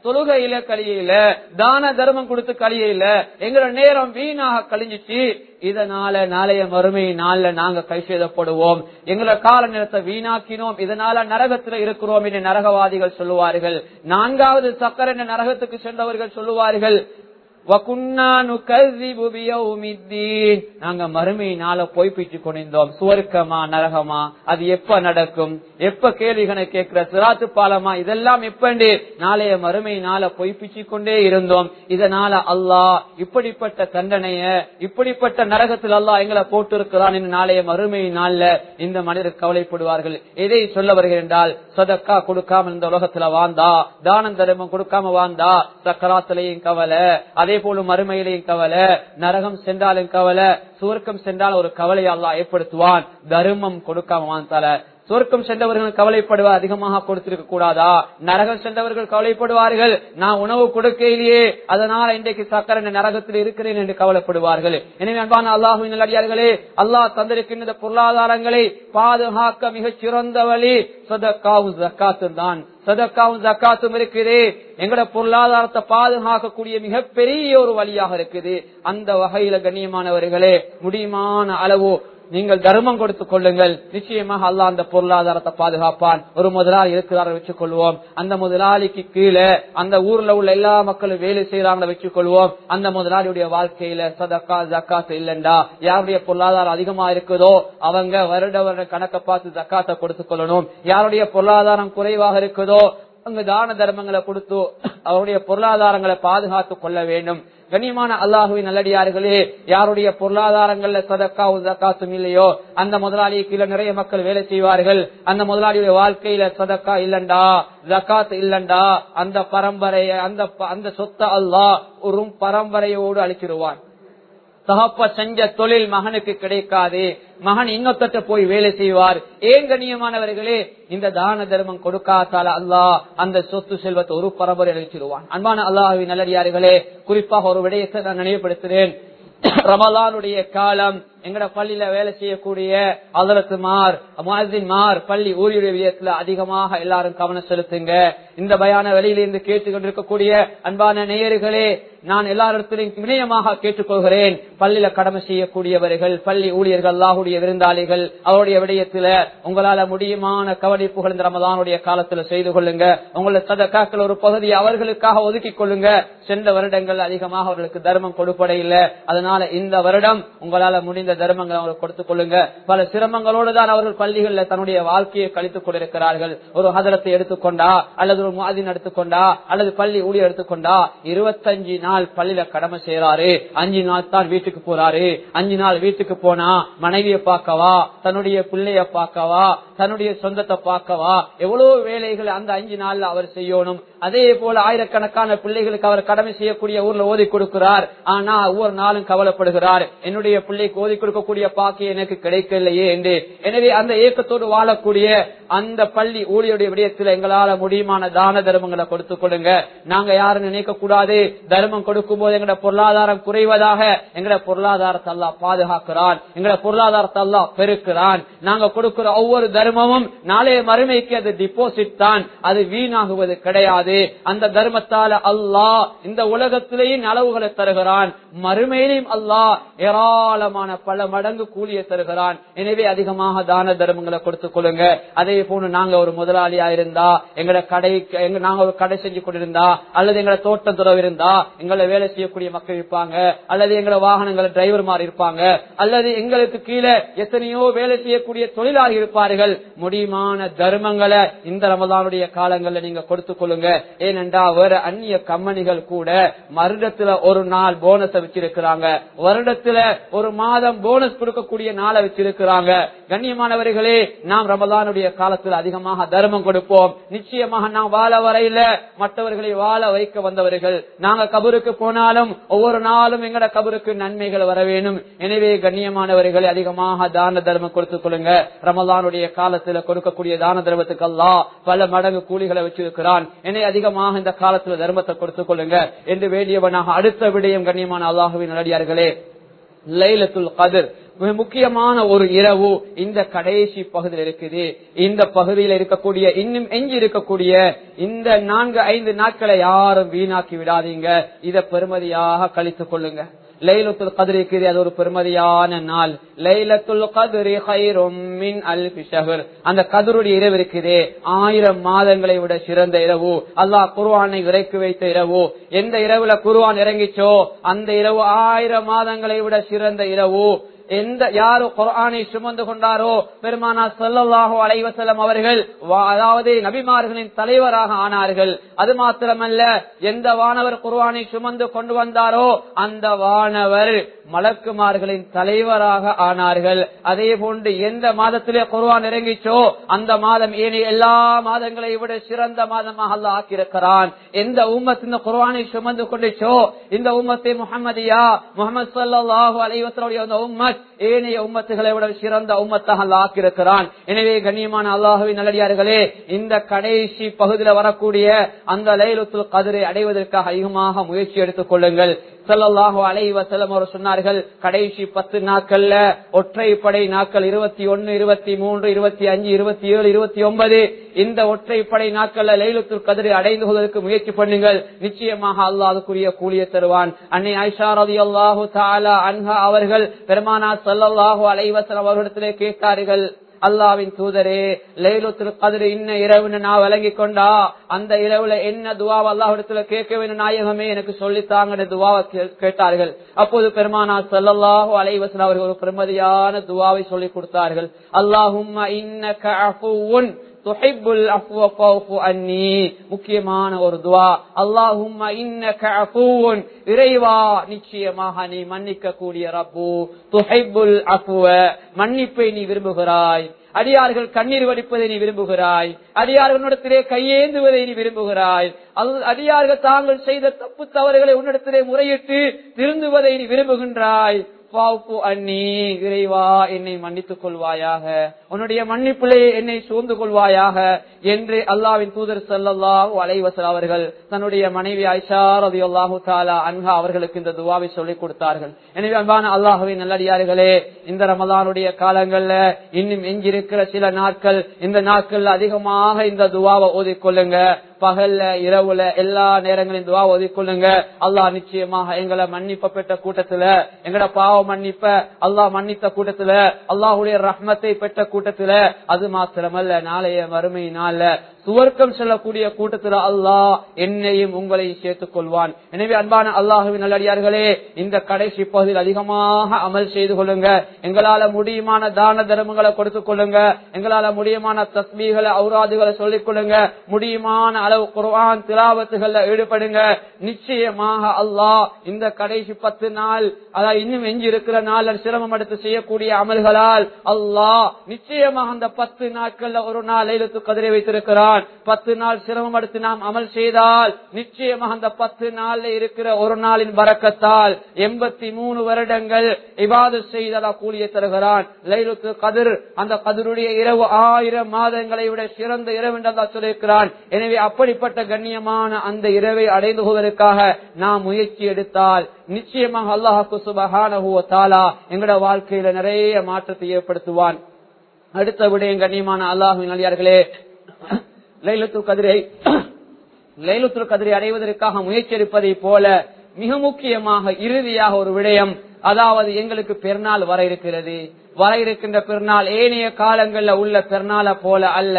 தொழுகையில கழிய தான தர்மம் கொடுத்து கலியையில எங்களோட நேரம் வீணாக கழிஞ்சிச்சு இதனால நாளைய மறுமை நாள்ல நாங்க கை செய்தப்படுவோம் எங்களோட கால நேரத்தை வீணாக்கினோம் இதனால நரகத்துல இருக்கிறோம் என்று நரகவாதிகள் சொல்லுவார்கள். நான்காவது சக்கர நரகத்துக்கு சென்றவர்கள் சொல்லுவார்கள் நாங்க மறுமையினால போய் பிச்சு கொண்டிருந்தோம். சுவர்க்கமா நரகமா அது எப்ப நடக்கும்? எப்ப கேள்விகளை கேட்கிற சிராத்து பாலமா? இதெல்லாம் எப்பண்டு? நாளைய மறுமையினால பொய் பிச்சு கொண்டே இருந்தோம். இதனால அல்லாஹ் இப்படிப்பட்ட தண்டனைய இப்படிப்பட்ட நரகத்தில் அல்லாஹ் எங்களை போட்டிருக்கிறான் என்று நாளைய மறுமை நாள்ல இந்த மனிதர் கவலைப்படுவார்கள். எதை சொல்ல வருகிறேன் என்றால் சதக்கா கொடுக்காம இந்த உலகத்துல வாழ்ந்தா தானம் தர்மம் கொடுக்காம வாழ்ந்தா சக்கராத்திலையும் கவலை. அதே போல மறுமையிலையும் கவலை நரகம் சென்றாலும் கவலை சுவர்க்கம் சென்றால் ஒரு கவலை அல்லா ஏற்படுத்துவான் தர்மம் கொடுக்காம வாழ்ந்தால சொர்க்கம் சென்றவர்கள் கவலைப்படுவா அதிகமாக கொடுத்திருக்க கூடாதா? நரகம் சென்றவர்கள் கவலைப்படுவார்கள். நான் உணவு கொடுக்கையிலேயே அதனால இன்றைக்கு சக்கர நரகத்தில் இருக்கிறேன் என்று கவலைப்படுவார்கள். எனவே அன்பான அல்லாஹுவின் நல்லடியார்களே அல்லாஹ் தந்திருக்கின்ற பொருளாதாரங்களை பாதுகாக்க மிகச் சிறந்த வழி சொதக்காவும் ஜக்காத்தும் தான். சதக்காவும் ஜக்காத்தும் இருக்குது. எங்கட பொருளாதாரத்தை பாதுகாக்கக்கூடிய மிகப்பெரிய ஒரு வழியாக இருக்குது. அந்த வகையில கண்ணியமானவர்களே முடியுமான அளவு நீங்கள் தர்மம் கொடுத்துக் கொள்ளுங்கள். நிச்சயமாக அல்லா அந்த பொருளாதாரத்தை பாதுகாப்பான். ஒரு முதலாளி இருக்கிறார வச்சுக் கொள்வோம் அந்த முதலாளிக்கு கீழே அந்த ஊர்ல உள்ள எல்லா மக்களும் வேலை செய்யறாங்க வச்சுக் கொள்வோம் அந்த முதலாளியுடைய வாழ்க்கையில சதக்கா ஜக்காத்து இல்லண்டா? யாருடைய பொருளாதாரம் அதிகமா இருக்குதோ அவங்க வருட வருட கணக்கை பார்த்து ஜக்காத்தை கொடுத்துக் கொள்ளணும். யாருடைய பொருளாதாரம் குறைவாக இருக்குதோ அங்கு தான தர்மங்களை கொடுத்து அவருடைய பொருளாதாரங்களை பாதுகாத்து கொள்ள வேண்டும். கண்ணியமான அல்லாஹுவின் நல்லடியார்களே யாருடைய பொருளாதாரங்கள்ல சதக்காவும் ஜக்காத்தும் இல்லையோ அந்த முதலாளிக்கு கீழே நிறைய மக்கள் வேலை செய்வார்கள். அந்த முதலாளியுடைய வாழ்க்கையில சதக்கா இல்லண்டா ஜக்காத் இல்லண்டா அந்த பரம்பரைய அந்த அந்த சொத்த அல்லாஹ் ஒரு பரம்பரையோடு அழிச்சிருவான் தகப்ப செஞ்ச தொழில் மகனுக்கு கிடைக்காது. மகன் இன்னொத்தட்ட போய் வேலை செய்வார். ஏன் கண்ணியமானவர்களே? இந்த தான தர்மம் கொடுக்காதால அல்லாஹ் அந்த சொத்து செல்வத்தை ஒரு பரம்பரை அழிச்சிருவான். அன்பான அல்லாஹுவின் நல்லடியார்களே குறிப்பாக ஒரு விடயத்தை நான் நினைவுபடுத்துகிறேன் ரமலானுடைய காலம் எங்கட பள்ளியில வேலை செய்யக்கூடிய அதரத்துமார் மார் பள்ளி ஊழியுடைய விதத்துல அதிகமாக எல்லாரும் கவனம் செலுத்துங்க. இந்த பயான வெளியிலிருந்து கேட்டுக்கொண்டிருக்கக்கூடிய அன்பான நேயர்களே நான் எல்லாரிடத்திலும் வினயமாக கேட்டுக்கொள்கிறேன். பள்ளியில கடமை செய்யக்கூடியவர்கள் பள்ளி ஊழியர்கள் அல்லாஹுடைய விருந்தாளிகள் அவருடைய விடயத்துல உங்களால முடியுமான கவனிப்புகள் இந்த ரமதானுடைய காலத்துல செய்து கொள்ளுங்க. உங்களோட சதக்காக்கள் ஒரு பகுதியை அவர்களுக்காக ஒதுக்கிக் கொள்ளுங்க. சென்ற வருடங்கள் அதிகமாக அவர்களுக்கு தர்மம் கொடுப்பட அதனால இந்த வருடம் உங்களால முடிந்த இந்த தர்மங்களை அவங்களுக்கு கொடுத்துக் கொள்ளுங்க. பல சிரமங்களோடு தான் அவர்கள் பள்ளிகள்ல தன்னுடைய வாழ்க்கையை கழித்துக் கொண்டிருக்கிறார்கள். ஒரு ஹதரத்தை எடுத்துக்கொண்டா அல்லது ஒரு மாதின் எடுத்துக்கொண்டா அல்லது பள்ளி ஊழியர் எடுத்துக்கொண்டா இருபத்தஞ்சு நாள் பள்ளியில கடமை செய்யறாரு அஞ்சு நாள் தான் வீட்டுக்கு போறாரு. அஞ்சு நாள் வீட்டுக்கு போனா மனைவியை பார்க்கவா தன்னுடைய பிள்ளைய பார்க்கவா தன்னுடைய சொந்தத்தை பார்க்கவா எவ்வளவு வேலைகள் அந்த அஞ்சு நாள்ல அவர் செய்யணும். அதே போல ஆயிரக்கணக்கான பிள்ளைகளுக்கு அவர் கடமை செய்யக்கூடிய ஊர்ல ஓதி கொடுக்கிறார். ஆனா ஒவ்வொரு நாளும் கவலைப்படுகிறார். என்னுடைய பிள்ளைக்கு ஓதி கொடுக்கக்கூடிய பாக்கியம் எனக்கு கிடைக்கலையே என்று. எனவே அந்த ஏக்கத்தோடு வாழக்கூடிய அந்த பள்ளி ஊழியருடைய விடயத்தில் எங்களால முடியுமான தான தர்மங்களை கொடுத்து கொடுங்க. நாங்க யாரும் நினைக்க கூடாது. தர்மம் கொடுக்கும் போது எங்களோட பொருளாதாரம் குறைவதாக எங்களோட பொருளாதாரத்தை அல்லா பாதுகாக்கிறான். எங்களோட பொருளாதாரத்தை அல்லா பெருக்கிறான். நாங்க கொடுக்கிற ஒவ்வொரு தர்மமும் நாளைய மறுமைக்கு அது டிபாசிட் தான். அது வீணாகுவது கிடையாது. அந்த தர்மத்தால அல்லாஹ் இந்த உலகத்திலேயும் அளவுகளை தருகிறான். மறுமையிலையும் அல்லாஹ் ஏராளமான பல மடங்கு கூலியை தருகிறான். எனவே அதிகமாக தான தர்மங்களை கொடுத்துக் கொள்ளுங்க அதை போல நாங்க ஒரு முதலாளியா இருந்தா எங்களை கடை நாங்க ஒரு கடை செஞ்சு கொண்டிருந்தா அல்லது எங்களை தோட்டம் துறவு இருந்தா எங்களை வேலை செய்யக்கூடிய மக்கள் இருப்பாங்க அல்லது எங்களை வாகனங்களை டிரைவர் மாதிரி இருப்பாங்க அல்லது எங்களுக்கு கீழே எத்தனையோ வேலை செய்யக்கூடிய தொழிலாளி இருப்பார்கள். முடியுமான தர்மங்களை இந்த ரமதானுடைய காலங்களில் நீங்க கொடுத்துக் கொள்ளுங்க. ஏனென்றா வேற அந்நிய கம்பெனிகள் கூட வருடத்துல ஒரு நாள் போனஸை வச்சிருக்கிறாங்க வருடத்துல ஒரு மாதம் போனஸ் கொடுக்கக்கூடிய நாளை வச்சிருக்கிறாங்க கண்ணியமானவர்களே நாம் ரமதானுடைய கால காலத்தில் அதிகமாக தர்மம் கொடுப்போம். நிச்சயமாக நாம் வாழ வரையில மற்றவர்களை வாழ வைக்க வந்தவர்கள். நாங்க கபருக்கு போனாலும் ஒவ்வொரு நாளும் எங்கட கபருக்கு நன்மைகள் வர வேணும் எனவே கண்ணியமானவர்களை அதிகமாக தான தர்மம் கொடுத்துக் கொள்ளுங்க. ரமதானுடைய காலத்துல கொடுக்கக்கூடிய தான தர்மத்துக்கு அல்லா பல மடங்கு கூலிகளை வச்சிருக்கிறான். என்னை அதிகமாக இந்த காலத்துல தர்மத்தை கொடுத்துக் கொள்ளுங்க. என்று வேண்டியவனாக அடுத்த விடயம் கண்ணியமான அல்லாஹுவின் நடிகார்களே லைலத்துல் கதிர். மிக முக்கியமான ஒரு இரவு இந்த கடைசி பகுதியில் இருக்குது. இந்த பகுதியில் இருக்கக்கூடிய இன்னும் எஞ்சி இருக்கக்கூடிய இந்த நான்கு ஐந்து நாட்களை யாரும் வீணாக்கி விடாதீங்க. இத பெருமதியாக கழித்துக் கொள்ளுங்க. லைலத்துல் கதிர் அது ஒரு பெருமதியான நாள். லைலத்துல் கதிரி ஹைரும் அல் பிஷகர் அந்த கதிருடைய இரவு இருக்குதே. ஆயிரம் மாதங்களை விட சிறந்த இரவு. அல்லாஹ் குர்வானை இறக்கி வைத்த இரவு. எந்த இரவுல குருவான் இறங்கிச்சோ அந்த இரவு ஆயிரம் மாதங்களை விட சிறந்த இரவு. எந்த யாரு குரானை சுமந்து கொண்டாரோ பெருமானா சொல்லல்லாஹோ அலைவசலம் அவர்கள் அதாவது நபிமார்களின் தலைவராக ஆனார்கள். அது மாத்திரமல்ல எந்த வானவர் குர்வானை சுமந்து கொண்டு வந்தாரோ அந்த வானவர் மலக்குமார்களின் தலைவராக ஆனார்கள். அதே போன்று எந்த மாதத்திலே குர்வான் இறங்கிச்சோ அந்த மாதம் ஏனைய எல்லா மாதங்களை விட சிறந்த மாதமாக அல்ல ஆக்கியிருக்கிறான். எந்த உம்மத் இந்த குர்ஆனை சுமந்து கொண்டுச்சோ இந்த உம்மத்தை முகமதியா முகமது சல்லாஹூ அலைவசலுடைய அந்த உம்மத் ஏனைய உம்மத்துகளை விட சிறந்த உம்மத்தாக ஆக்கியிருக்கிறான். எனவே கண்ணியமான அல்லாஹுவின் நல்லடியார்களே இந்த கடைசி பகுதியில் வரக்கூடிய அந்த லைலுத்துல் கதிரை அடைவதற்காக அதிகமாக முயற்சி எடுத்துக் கொள்ளுங்கள். சல்லாஹூ அலை வசலம் அவர் சொன்னார்கள் கடைசி பத்து நாட்கள்ல ஒற்றைப்படை நாட்கள் இருபத்தி ஒன்னு இருபத்தி மூன்று இருபத்தி அஞ்சு இருபத்தி ஏழு இருபத்தி ஒன்பது இந்த ஒற்றைப்படை நாட்கள்ல லைலுத்துல் கதிரை அடைந்து கொள்வதற்கு முயற்சி பண்ணுங்கள். நிச்சயமாக அல்லாதுக்குரிய கூலிய தருவான். அன்னை ஐஷா ரவி அல்லாஹு தாலா அன்ஹா அவர்கள் பெருமானா சல்லாஹூ அலைவசலம் அவர்களிடத்திலே கேட்டார்கள் அல்லாவின் தூதரே லைலுத்துல் கதிர இன்ன இரவுன்னு நான் வழங்கி கொண்டா அந்த இரவுல என்ன துவாவை அல்லாஹிடத்துல கேட்க வேண்டும் நாயகமே எனக்கு சொல்லித்தாங்க துவாவை கேட்டார்கள். அப்போது பெருமானா சல்லல்லாஹு அலைவசன் அவர்கள் ஒரு பிரமதியான துவாவை சொல்லி கொடுத்தார்கள். அல்லாஹும் துஹிப்புல் முக்கியமான ஒரு துவா. அல்லாஹும் இறைவா நிச்சயமாக நீ மன்னிக்க கூடிய ரப்பு. துஹைபுல் அஃப்வ. மன்னிப்பை நீ விரும்புகிறாய். அடியார்கள் கண்ணீர் வடிப்பதை நீ விரும்புகிறாய். அடியார்களிடத்திலே கையேந்துவதை நீ விரும்புகிறாய். அடியார்கள் தாங்கள் செய்த தப்பு தவறுகளை உன்னிடத்திலே முறையிட்டு திருந்துவதை நீ விரும்புகின்றாய். இறைவா என்னை மன்னித்துக் கொள்வாயாக. உன்னுடைய மன்னிப்பிலே என்னை சூழ்ந்து கொள்வாயாக என்று அல்லாவின் தூதர் சல்லாஹூ அலைவசல் அவர்கள் தன்னுடைய மனைவி ஐஷா ரவி அல்லாஹு தாலா அன்ஹா அவர்களுக்கு இந்த துவாவை சொல்லிக் கொடுத்தார்கள். எனவே அன்பான அல்லாஹுவின் நல்லடியார்களே இந்த ரமதானுடைய காலங்கள்ல இன்னும் எஞ்சிருக்கிற சில நாட்கள் இந்த நாட்கள்ல அதிகமாக இந்த துவாவை ஓதிக்கொள்ளுங்க. பகல்ல இரவுல எல்லா நேரங்களையும் துவா ஒதுக்கொள்ளுங்க அல்லாஹ் நிச்சயமாக எங்களை மன்னிப்ப பெற்ற கூட்டத்துல எங்கட பாவ மன்னிப்ப அல்லாஹ் மன்னித்த கூட்டத்துல அல்லாஹுடைய ரஹ்மத்தை பெற்ற கூட்டத்துல அது மாத்திரமல்ல நாளைய மறுமை நாள்ல துவர்க்கம் செல்லக்கூடிய கூட்டத்தில் அல்லாஹ் என்னையும் உங்களையும் சேர்த்துக் கொள்வான் எனவே அன்பான அல்லாஹுவின் நல்லடியார்களே இந்த கடைசி பகுதியில் அதிகமாக அமல் செய்து கொள்ளுங்க. எங்களால முடியுமான தான தர்மங்களை கொடுத்துக் கொள்ளுங்க. எங்களால முடியுமான தஸ்மீகளை அவுராதுகளை சொல்லிக் கொள்ளுங்க. முடியுமான அளவு குர்வான் திலாவத்துகள்ல ஈடுபடுங்க. நிச்சயமாக அல்லாஹ் இந்த கடைசி பத்து நாள் அதாவது இன்னும் எஞ்சி இருக்கிற நாள் சிரமம் எடுத்து செய்யக்கூடிய அமல்களால் அல்லாஹ் நிச்சயமாக அந்த பத்து நாட்கள்ல ஒரு நாள் எழுத்து கதிரை வைத்திருக்கிறான். சொல்லுகிறான் பத்து நாள் சிரமம் எடுத்து நாம் அமல் செய்தால் நிச்சயமாக அந்த பத்து நாள்ல இருக்கிற ஒரு நாளின் வரக்கத்தால் எண்பத்தி மூணு வருடங்கள் இவாது செய்ததா கூலிய தருகிறான். லைலுக்கு கதிர் அந்த கதிருடைய இரவு ஆயிரம் மாதங்களை விட சிறந்த இரவு என்று சொல்லியிருக்கிறான். எனவே அப்படிப்பட்ட கண்ணியமான அந்த இரவை அடைந்து கொள்வதற்காக நாம் முயற்சி எடுத்தால் நிச்சயமாக அல்லாஹாக்கு சுபஹானஹு வ எங்களோட வாழ்க்கையில நிறைய மாற்றத்தை ஏற்படுத்துவான். அடுத்த விடயம் கண்ணியமான அல்லாஹுவின் அழியார்களே லைலத்துல் கதிரை லைலத்துல் கதிரை அடைவதற்காக முயற்சி எடுப்பதை போல மிக முக்கியமாக இறுதியாக ஒரு விடயம் அதாவது எங்களுக்கு பெருநாள் வர இருக்கிறது. வர இருக்கின்ற பெருநாள் ஏனைய காலங்கள்ல உள்ள பெருநாளை போல அல்ல.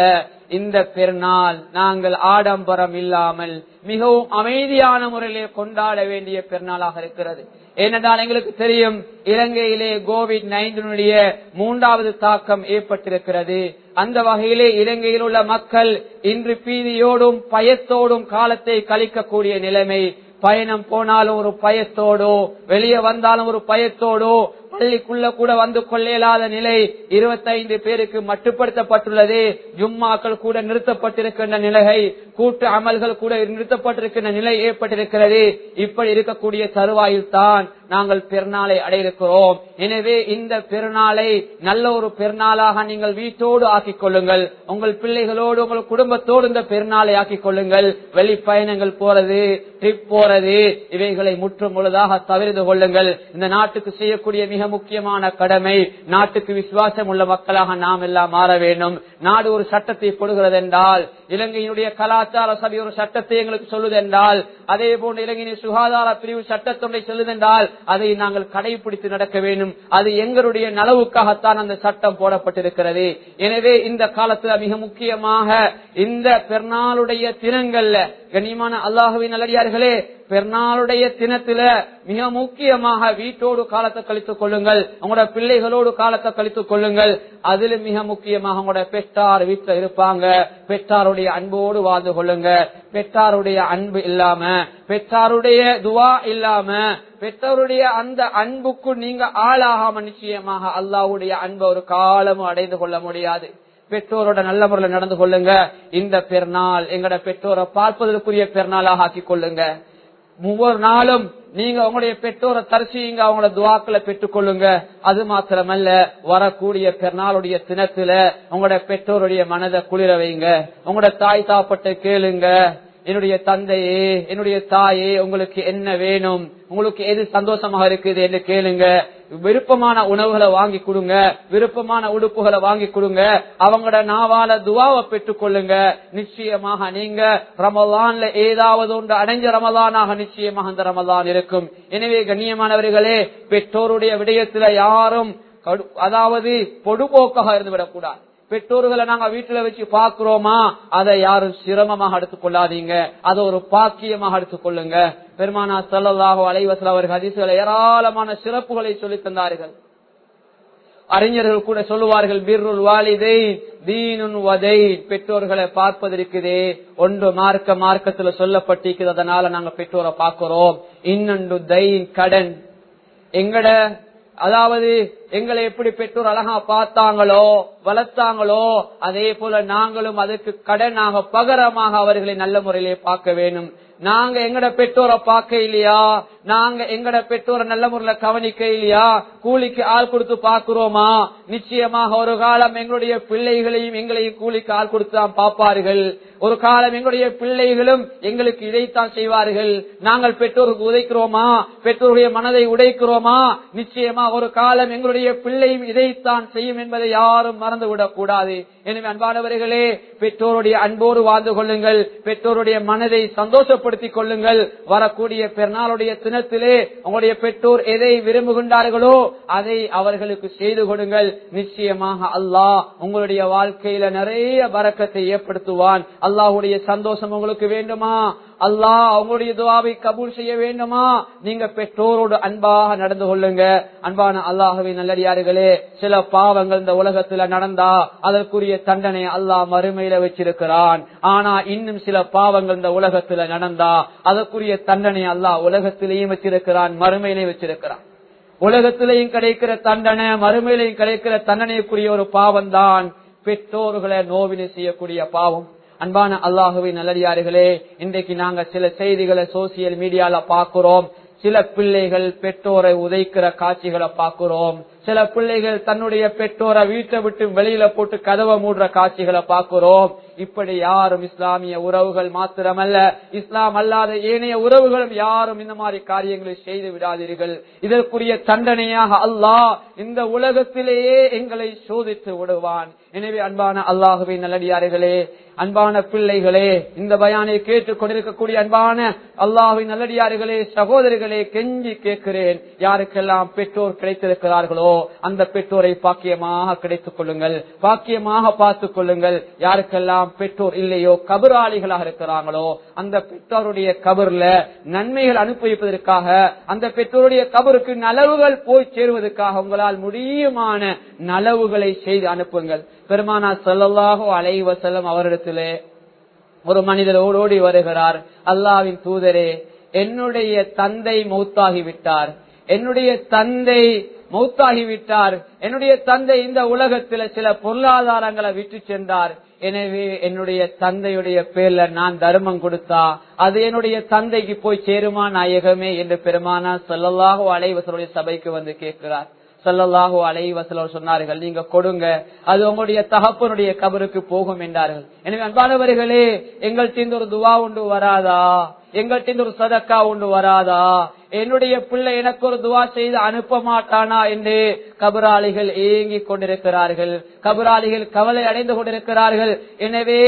இந்த பெருநாள் நாங்கள் ஆடம்பரம் இல்லாமல் மிகவும் அமைதியான முறையிலே கொண்டாட வேண்டிய பெருநாளாக இருக்கிறது. ஏனென்றால் எங்களுக்கு தெரியும் இலங்கையிலே கோவிட் நைன்டீனுடைய மூன்றாவது தாக்கம் ஏற்பட்டிருக்கிறது. அந்த வகையிலே இலங்கையில் உள்ள மக்கள் இன்று பீதியோடும் பயத்தோடும் காலத்தை கழிக்கக்கூடிய நிலைமை. பயணம் போனாலும் ஒரு பயத்தோடோ வெளியே வந்தாலும் ஒரு பயத்தோடோ பள்ளிக்குள்ள கூட வந்து கொள்ளையில்லாத நிலை இருபத்தைந்து பேருக்கு மட்டுப்படுத்தப்பட்டுள்ளது. ஜும்மாக்கள் கூட நிறுத்தப்பட்டிருக்கின்ற நிலை கூட்டு அமல்கள் கூட நிறுத்தப்பட்டிருக்கின்ற நிலை ஏற்பட்டிருக்கிறது. இப்படி இருக்கக்கூடிய தருவாயில் தான் நாங்கள் பெருநாளை அடையிருக்கிறோம். எனவே இந்த பெருநாளை நல்ல ஒரு பெருநாளாக நீங்கள் வீட்டோடு ஆக்கிக் கொள்ளுங்கள். உங்கள் பிள்ளைகளோடு உங்கள் குடும்பத்தோடு இந்த பெருநாளை ஆக்கிக் கொள்ளுங்கள். வெளிப்பயணங்கள் போறது ட்ரிப் போறது இவைகளை முற்றும் முழுதாக தவிர்த்து கொள்ளுங்கள். இந்த நாட்டுக்கு செய்யக்கூடிய மிக முக்கியமான கடமை. நாட்டுக்கு விசுவாசம் உள்ள மக்களாக நாம் எல்லாம் மாற வேண்டும். நாடு ஒரு சட்டத்தை போடுகிறது என்றால் இலங்கையினுடைய கலாச்சார சபை ஒரு சட்டத்தை எங்களுக்கு சொல்லுதென்றால் அதே போன்று இலங்கையின் சுகாதார பிரிவு சட்டத்தொன்றை சொல்லுதென்றால் அதை நாங்கள் கடைபிடித்து நடக்க வேண்டும். அது எங்களுடைய நலவுக்காகத்தான் அந்த சட்டம் போடப்பட்டிருக்கிறது. எனவே இந்த காலத்துல மிக முக்கியமாக இந்த பெருநாளுடைய தினங்கள்ல கண்ணியமான அல்லாஹுவின் நல்லடியார்களே பெருநாளுடைய தினத்துல மிக முக்கியமாக வீட்டோடு காலத்தை கழித்துக் கொள்ளுங்கள் உங்களோட பிள்ளைகளோடு காலத்தை கழித்துக் கொள்ளுங்கள். அதுல மிக முக்கியமாக உங்களோட பெற்றார் வீட்டில் இருப்பாங்க. பெற்றாருடைய அன்போடு வாழ்ந்து கொள்ளுங்க. பெற்றாருடைய அன்பு இல்லாம பெற்றாருடைய துவா இல்லாம பெற்றோருடைய அந்த அன்புக்கு நீங்க ஆளாகாம நிச்சயமாக அல்லாவுடைய அன்பு ஒரு காலமும் அடைந்து கொள்ள முடியாது. பெற்றோரோட நல்ல முறையில் நடந்து கொள்ளுங்க. இந்த பெருநாள் எங்கட பெற்றோரை பார்ப்பதற்குரிய பெருநாளாக ஆக்கிக் கொள்ளுங்க. ஒவ்வொரு நாளும் நீங்க உங்களுடைய பெற்றோரை தரிசிங்க அவங்களோட துவாக்களை பெற்றுக் கொள்ளுங்க அது மாத்திரமல்ல வரக்கூடிய பெருநாளுடைய தினத்துல உங்களோட பெற்றோருடைய மனதை குளிர வைங்க. உங்களோட தாய் தாப்பட்ட கேளுங்க. என்னுடைய தந்தையே என்னுடைய தாயே உங்களுக்கு என்ன வேணும்? உங்களுக்கு எது சந்தோஷமாக இருக்குது என்று கேளுங்க. விருப்பமான உணவுகளை வாங்கி கொடுங்க. விருப்பமான உடுப்புகளை வாங்கி கொடுங்க. அவங்களோட நாவால துவாவை பெற்றுக் கொள்ளுங்க. நிச்சயமாக நீங்க ரமலான்ல ஏதாவது ஒன்று அடைஞ்ச ரமலானாக நிச்சயமாக அந்த ரமலான் இருக்கும். எனவே கண்ணியமானவர்களே பெற்றோருடைய விடயத்துல யாரும் கடு- அதாவது பொடுபோக்காக இருந்து விடக்கூடாது பெற்றோர்களை நாங்க வீட்டுல வச்சு பாக்குறோமா அதை யாரும் சிரமமாக எடுத்துக் கொள்ளாதீங்க அதை ஒரு பாக்கியமாக எடுத்துக்கொள்ளுங்க. பெருமானா சல்லல்லாஹு அலைவசல் அவர்கள் அதிசயில ஏராளமான சிறப்புகளை சொல்லித் தந்தார்கள். அறிஞர்கள் கூட சொல்லுவார்கள் பிர்ருல் வாலிதை தீனுன் வதை பெற்றோர்களை பார்ப்பதற்குதே ஒன்று மார்க்க மார்க்கத்துல சொல்லப்பட்டிருக்குது அதனால நாங்க பெற்றோரை பார்க்கிறோம். இன்னொன்று தைன் கடன். எங்கட அதாவது எங்களை எப்படி பெற்றோர் அழகா பார்த்தாங்களோ வளர்த்தாங்களோ அதே போல நாங்களும் அதற்கு கடனாக பகரமாக அவர்களை நல்ல முறையிலே பார்க்க வேண்டும். நாங்க எங்கட பெற்றோரை பார்க்க இல்லையா நாங்க எங்கட பெற்றோரை நல்ல முறையில கவனிக்க இல்லையா கூலிக்கு ஆள் கொடுத்து பாக்குறோமா நிச்சயமாக ஒரு காலம் எங்களுடைய பிள்ளைகளையும் எங்களையும் கூலிக்கு ஆள் கொடுத்து தான் பார்ப்பார்கள். ஒரு காலம் எங்களுடைய பிள்ளைகளும் எங்களுக்கு இதைத்தான் செய்வார்கள். நாங்கள் பெற்றோருக்கு உதைக்கிறோமா? பெற்றோருடைய மனதை உடைக்கிறோமா? நிச்சயமா ஒரு காலம் எங்களுடைய பிள்ளையும் இதைத்தான் செய்யும் என்பதை யாரும் மறந்துவிடக் கூடாது. எனவே அன்பானவர்களே பெற்றோருடைய அன்போடு வாழ்ந்து கொள்ளுங்கள். பெற்றோருடைய மனதை சந்தோஷப்படுத்திக் கொள்ளுங்கள். வரக்கூடிய பெருநாளுடைய தினத்திலே உங்களுடைய பெற்றோர் எதை விரும்புகின்றார்களோ அதை அவர்களுக்கு செய்து கொடுங்கள். நிச்சயமாக அல்லாஹ் உங்களுடைய வாழ்க்கையில நிறைய பறக்கத்தை ஏற்படுத்துவான். அல்லாஹுடைய சந்தோஷம் உங்களுக்கு வேண்டுமா? அல்லாஹ் அவங்களுடைய துவாவை கபூல் செய்ய வேண்டுமா? நீங்க பெற்றோரோடு அன்பாக நடந்து கொள்ளுங்க. அன்பான அல்லாஹுவின் நல்லடியார்களே சில பாவங்கள் இந்த உலகத்துல நடந்தா அதற்குரிய தண்டனை அல்லாஹ் மறுமையில வச்சிருக்கிறான். ஆனா இன்னும் சில பாவங்கள் இந்த உலகத்துல நடந்தா அதற்குரிய தண்டனை அல்லாஹ் உலகத்திலேயும் வச்சிருக்கிறான் மறுமையிலையும் வச்சிருக்கிறான். உலகத்திலையும் கிடைக்கிற தண்டனை மறுமையிலையும் கிடைக்கிற தண்டனைக்குரிய ஒரு பாவம் தான் பெற்றோர்களை நோவினை செய்யக்கூடிய பாவம். அன்பான அல்லாஹுவின் நல்லடியார்களே இன்றைக்கு நாங்க சில செய்திகளை சோசியல் மீடியால பாக்குறோம் சில பிள்ளைகள் பெற்றோரை உதைக்கிற காட்சிகளை பார்க்கிறோம். சில பிள்ளைகள் தன்னுடைய பெற்றோரை வீட்டை விட்டு வெளியில போட்டு கதவை மூடுற காட்சிகளை பார்க்கிறோம். இப்படி யாரும் இஸ்லாமிய உறவுகள் மாத்திரமல்ல. இஸ்லாம் அல்லாத ஏனைய உறவுகளும் யாரும் இந்த மாதிரி காரியங்களை செய்து விடாதீர்கள். இதற்குரிய தண்டனையாக அல்லாஹ் இந்த உலகத்திலேயே எங்களை சோதித்து விடுவான். எனவே அன்பான அல்லாஹுவின் நல்லடியார்களே அன்பான பிள்ளைகளே இந்த பயானை கேட்டுக் கொண்டிருக்கக்கூடிய அன்பான அல்லாஹுவின் நல்லடியார்களே சகோதரிகளே கெஞ்சி கேட்கிறேன். யாருக்கெல்லாம் பெற்றோர் கிடைத்திருக்கிறார்களோ அந்த பெற்றோரை பாக்கியமாக கிடைத்துக் கொள்ளுங்கள். பாக்கியமாக பார்த்துக் கொள்ளுங்கள். யாருக்கெல்லாம் பெற்றோர் இல்லையோ கபராளிகளாக இருக்கிறாங்களோ அந்த பெற்றோருடைய கபர்ல நன்மைகள் அனுப்பி வைப்பதற்காக அந்த பெற்றோருடைய கபருக்கு நலவுகள் போய் சேருவதற்காக உங்களால் முடியுமான நலவுகளை செய்து அனுப்புங்கள். பெருமானா சொல்லலாகோ அலைவ செல்லும் அவரிடத்திலே ஒரு மனிதர் ஓடோடி வருகிறார். அல்லாவின் தூதரே என்னுடைய தந்தை மௌத்தாகிவிட்டார். என்னுடைய தந்தை மௌத்தாகிவிட்டார். என்னுடைய தந்தை இந்த உலகத்துல சில பொருளாதாரங்களை விட்டு சென்றார். எனவே என்னுடைய தந்தையுடைய பேர்ல நான் தர்மம் கொடுத்தா அது என்னுடைய தந்தைக்கு போய் சேருமா நாயகமே என்று பெருமானா சொல்லலாக அலைவசருடைய சபைக்கு வந்து கேட்கிறார். சொல்லலாகோ அலைவசலர் சொன்னார்கள் நீங்க கொடுங்க. அது உங்களுடைய தகப்பனுடைய கபருக்கு போகும் என்றார்கள். எனவே அன்பானவர்களே எங்கள்கிட்ட ஒரு துவா உண்டு வராதா? எங்கள்கிட்ட ஒரு சதக்கா ஒன்று வராதா? என்னுடைய பிள்ளை எனக்கு ஒரு துவா செய்து அனுப்ப மாட்டானா என்று கபராளிகள் ஏங்கி கொண்டிருக்கிறார்கள். கபராளிகள் கவலை அடைந்து கொண்டிருக்கிறார்கள். எனவே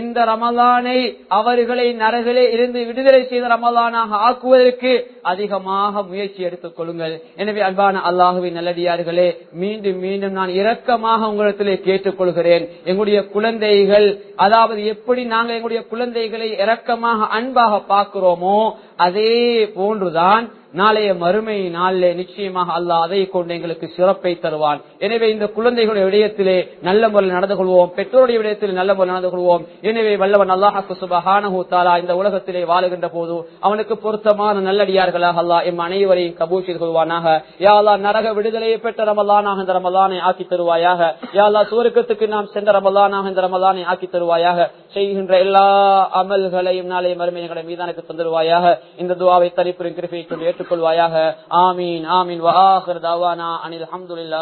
இந்த ரமலானை அவர்களை நரகளே இருந்து விடுதலை செய்த ரமலானாக ஆக்குவதற்கு அதிகமாக முயற்சி எடுத்துக் கொள்ளுங்கள். எனவே அன்பான அல்லாஹுவின் நல்லடியார்களே மீண்டும் மீண்டும் நான் இரக்கமாக உங்களிடத்திலே கேட்டுக்கொள்கிறேன். எங்களுடைய குழந்தைகள் அதாவது எப்படி நாங்கள் எங்களுடைய குழந்தைகளை இரக்கமாக அன்பாக பார்க்க பார்க்கிறோமோ அதே போன்றுதான் நாளைய மறுமை நாளிலே நிச்சயமாக அல்லாஹ் அதை கொண்டு எங்களுக்கு சிறப்பை தருவான். எனவே இந்த குழந்தைகளுடைய விடயத்திலே நல்ல முறையில் நடந்து கொள்வோம். பெற்றோருடைய விடயத்தில் நல்ல முறையில் நடந்து கொள்வோம். எனவே வல்லவன் அல்லாஹு தாலா இந்த உலகத்திலே வாழுகின்ற போது அவனுக்கு பொருத்தமான நல்லடியார்களாக அல்லாஹ் எம் அனைவரையும் கபூர் செய்து கொள்வானாக. யாழ்லா நரக விடுதலையை பெற்ற ரமலானாக இந்த ரமலானை ஆக்கி தருவாயாக. யாழ்லா சூருக்கத்துக்கு நாம் சென்ற ரமலானாக இந்த ரமலானை ஆக்கி தருவாயாக. செய்கின்ற எல்லா அமல்களையும் நாளைய மறுமை எங்களை மீதானுக்கு தந்துருவாயாக இந்த துவாவை தனிப்புரின் கிருப்பை கொண்டு ஏற்றுக்கொள்வாயாக ஆமீன் ஆமீன் வஆஹிர் தாவானா அனில் அல்ஹம்துலில்லாஹ்